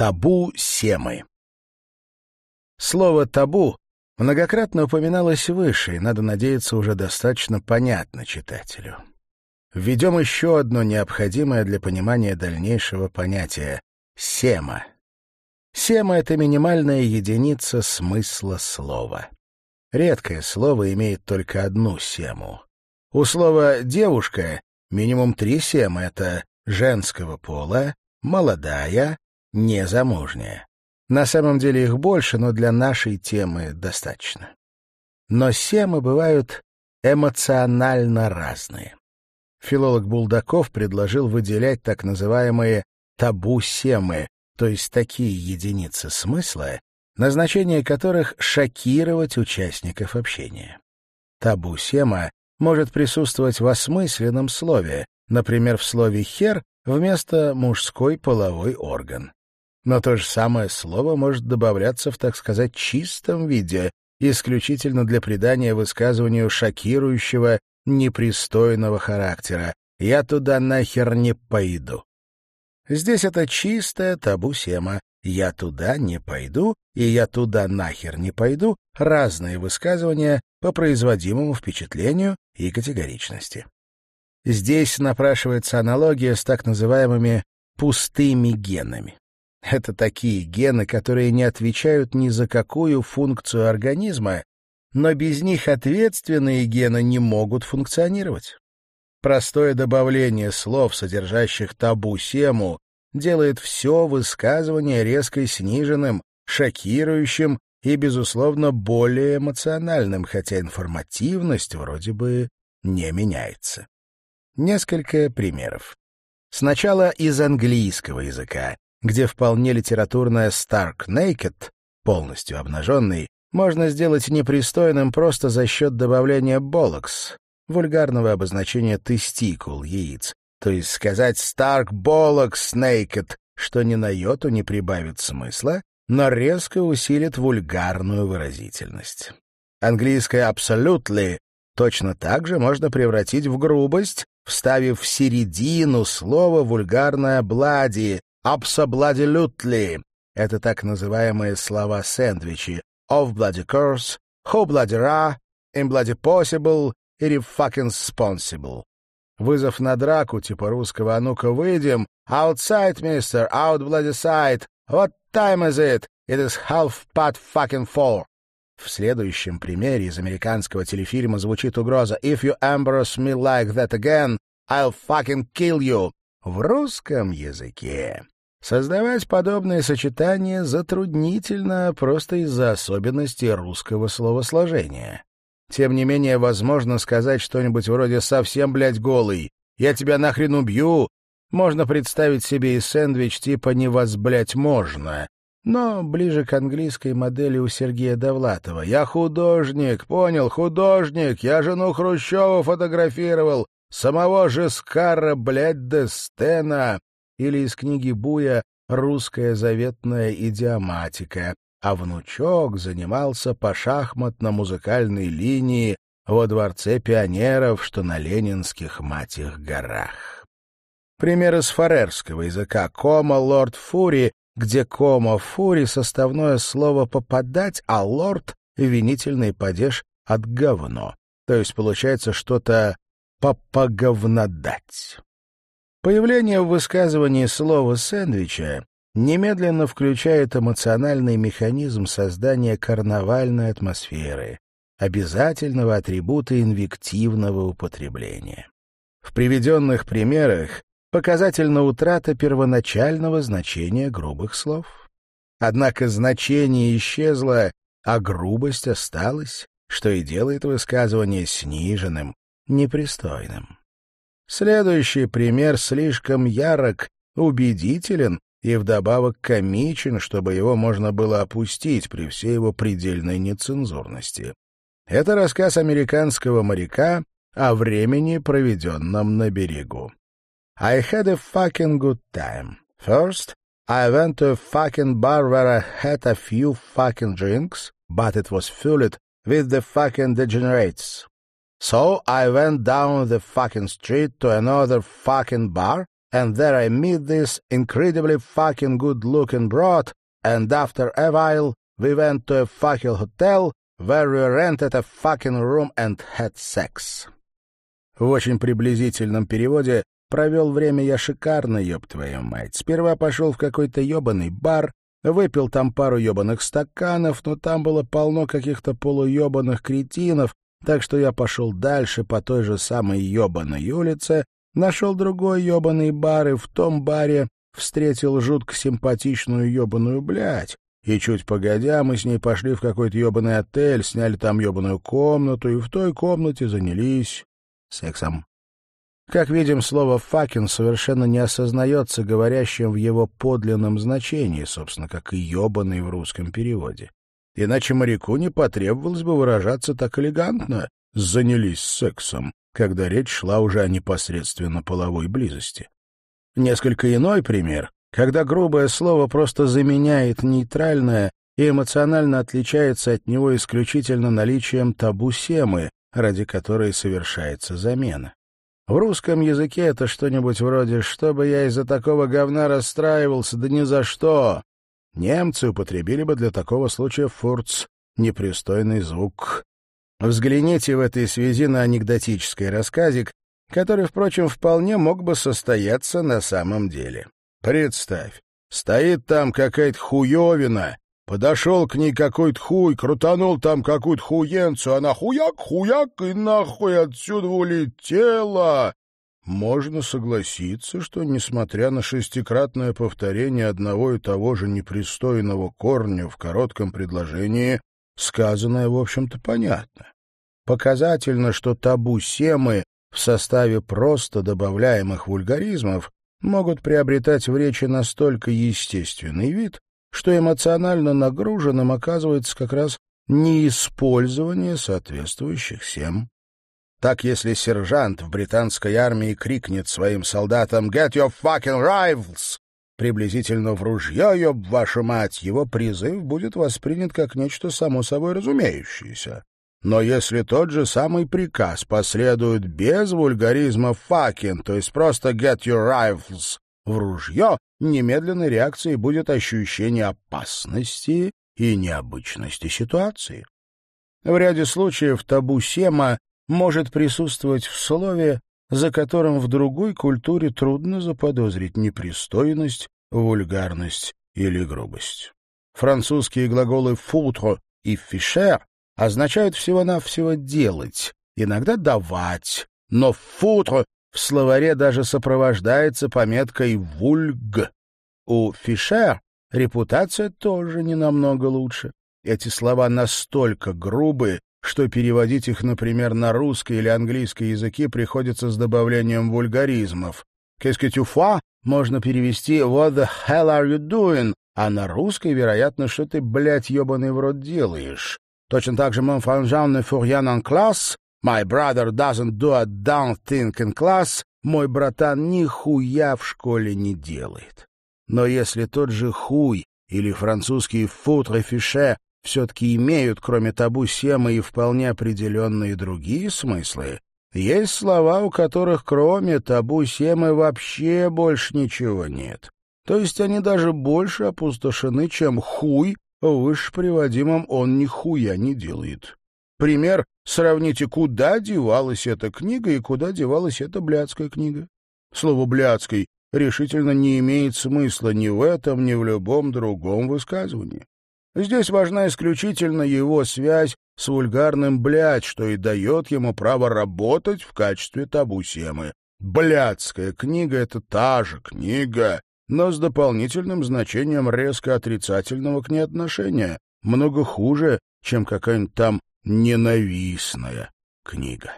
Табу Семы. Слово «табу» многократно упоминалось выше, и, надо надеяться, уже достаточно понятно читателю. Введем еще одно необходимое для понимания дальнейшего понятие — «сема». Сема — это минимальная единица смысла слова. Редкое слово имеет только одну сему. У слова «девушка» минимум три семы — это женского пола, молодая, незамужняя. На самом деле их больше, но для нашей темы достаточно. Но семы бывают эмоционально разные. Филолог Булдаков предложил выделять так называемые табу-семы, то есть такие единицы смысла, назначение которых — шокировать участников общения. Табу-сема может присутствовать в осмысленном слове, например, в слове «хер» вместо «мужской половой орган». Но то же самое слово может добавляться в, так сказать, чистом виде, исключительно для придания высказыванию шокирующего, непристойного характера. «Я туда нахер не пойду». Здесь это чистая табу-сема. «Я туда не пойду» и «я туда нахер не пойду» — разные высказывания по производимому впечатлению и категоричности. Здесь напрашивается аналогия с так называемыми «пустыми генами». Это такие гены, которые не отвечают ни за какую функцию организма, но без них ответственные гены не могут функционировать. Простое добавление слов, содержащих табу-сему, делает все высказывание резко сниженным, шокирующим и, безусловно, более эмоциональным, хотя информативность вроде бы не меняется. Несколько примеров. Сначала из английского языка, где вполне литературное «stark naked» — полностью обнаженный, можно сделать непристойным просто за счет добавления «bollocks» — вульгарного обозначения тестикул, яиц, то есть сказать «stark bollocks naked», что ни на йоту не прибавит смысла, но резко усилит вульгарную выразительность. Английское «absolutely» точно так же можно превратить в грубость, вставив в середину слова вульгарное «блади», «absolutely». Это так называемые слова-сэндвичи «of bloody course», «who bloody ra», «in bloody possible» или «fucking sponsible». Вызов на драку, типа русского «А ну-ка, выйдем!» «Outside, mister! Out bloody side! What time is it? It is half past fucking four!» В следующем примере из американского телефильма звучит угроза «If you embarrass me like that again, I'll fucking kill you!» В русском языке создавать подобные сочетания затруднительно просто из-за особенностей русского словосложения. Тем не менее, возможно сказать что-нибудь вроде «совсем, блядь, голый», «я тебя нахрен убью», можно представить себе и сэндвич типа «не вас, блядь, можно», но ближе к английской модели у Сергея Довлатова. «Я художник, понял, художник, я жену Хрущева фотографировал, самого же Скара, блядь, Дестена». Или из книги Буя «Русская заветная идиоматика», а внучок занимался по шахматно-музыкальной линии во Дворце пионеров, что на Ленинских Матих горах. Пример из фарерского языка «кома лорд фури», где «кома фури» — составное слово «попадать», а «лорд» — винительный падеж от «говно». То есть получается что-то «попоговнодать». Появление в высказывании слова «сэндвича» немедленно включает эмоциональный механизм создания карнавальной атмосферы, обязательного атрибута инвективного употребления. В приведенных примерах показательна утрата первоначального значения грубых слов. Однако значение исчезло, а грубость осталась, что и делает высказывание сниженным, непристойным. Следующий пример слишком ярок, убедителен и вдобавок комичен, чтобы его можно было опустить при всей его предельной нецензурности. Это рассказ американского моряка о времени, проведенном на берегу. I had a fucking good time. First, I went to a fucking bar where I had a few fucking drinks, but it was filled with the fucking degenerates. So I went down the fucking street to another fucking bar and there I meet this incredibly fucking good-looking broad, and after a while we went to a fucking hotel where we rented a fucking room and had sex. В очень приблизительном переводе «провел время я шикарно, ёб твою мать». Сперва пошел в какой-то ёбаный бар, выпил там пару ёбаных стаканов, но там было полно каких-то полуёбаных кретинов, так что я пошел дальше по той же самой ёбаной улице, нашел другой ёбаный бар, и в том баре встретил жутко симпатичную ёбаную блядь. И чуть погодя, мы с ней пошли в какой-то ёбаный отель, сняли там ёбаную комнату, и в той комнате занялись сексом. Как видим, слово «факин» совершенно не осознается говорящим в его подлинном значении, собственно, как и «ёбаный» в русском переводе. Иначе моряку не потребовалось бы выражаться так элегантно «занялись сексом», когда речь шла уже о непосредственно половой близости. Несколько иной пример, когда грубое слово просто заменяет нейтральное и эмоционально отличается от него исключительно наличием табу-семы, ради которой совершается замена. В русском языке это что-нибудь вроде «чтобы я из-за такого говна расстраивался, да ни за что». Немцы употребили бы для такого случая «фурц» — непристойный звук. Взгляните в этой связи на анекдотический рассказик, который, впрочем, вполне мог бы состояться на самом деле. Представь, стоит там какая-то хуевина, подошел к ней какой-то хуй, крутанул там какую-то хуенцу, она хуяк-хуяк и нахуй отсюда улетела. Можно согласиться, что, несмотря на шестикратное повторение одного и того же непристойного корня в коротком предложении, сказанное, в общем-то, понятно. Показательно, что табу семы в составе просто добавляемых вульгаризмов могут приобретать в речи настолько естественный вид, что эмоционально нагруженным оказывается как раз неиспользование соответствующих сем. Так, если сержант в британской армии крикнет своим солдатам «Get your fucking rifles!» приблизительно в ружье, ёб вашу мать, его призыв будет воспринят как нечто само собой разумеющееся. Но если тот же самый приказ последует без вульгаризма «fucking», то есть просто «get your rifles» в ружье, немедленной реакцией будет ощущение опасности и необычности ситуации. В ряде случаев табу сема может присутствовать в слове, за которым в другой культуре трудно заподозрить непристойность, вульгарность или грубость. Французские глаголы «футро» и «фишер» означают всего-навсего «делать», иногда «давать», но «футро» в словаре даже сопровождается пометкой «вульг». У «фишер» репутация тоже не намного лучше. Эти слова настолько грубые, что переводить их, например, на русский или английский языки приходится с добавлением вульгаризмов. «Qu'est-ce que tu fais?» можно перевести «What the hell are you doing?» а на русской, вероятно, что ты, блядь, ебаный в рот делаешь. Точно так же «Mon frangin ne fait rien en classe», «My brother doesn't do a damn thing in class», «Мой братан нихуя в школе не делает». Но если тот же «хуй» или французский «футре фише» все-таки имеют, кроме табу семы, и вполне определенные другие смыслы, есть слова, у которых кроме табу семы вообще больше ничего нет. То есть они даже больше опустошены, чем «хуй», в вышеприводимом он нихуя не делает. Пример — сравните, куда девалась эта книга и куда девалась эта блядская книга. Слово «блядской» решительно не имеет смысла ни в этом, ни в любом другом высказывании. Здесь важна исключительно его связь с вульгарным «блядь», что и дает ему право работать в качестве табу-семы. Блядская книга — это та же книга, но с дополнительным значением резко отрицательного к ней отношения, много хуже, чем какая-нибудь там ненавистная книга.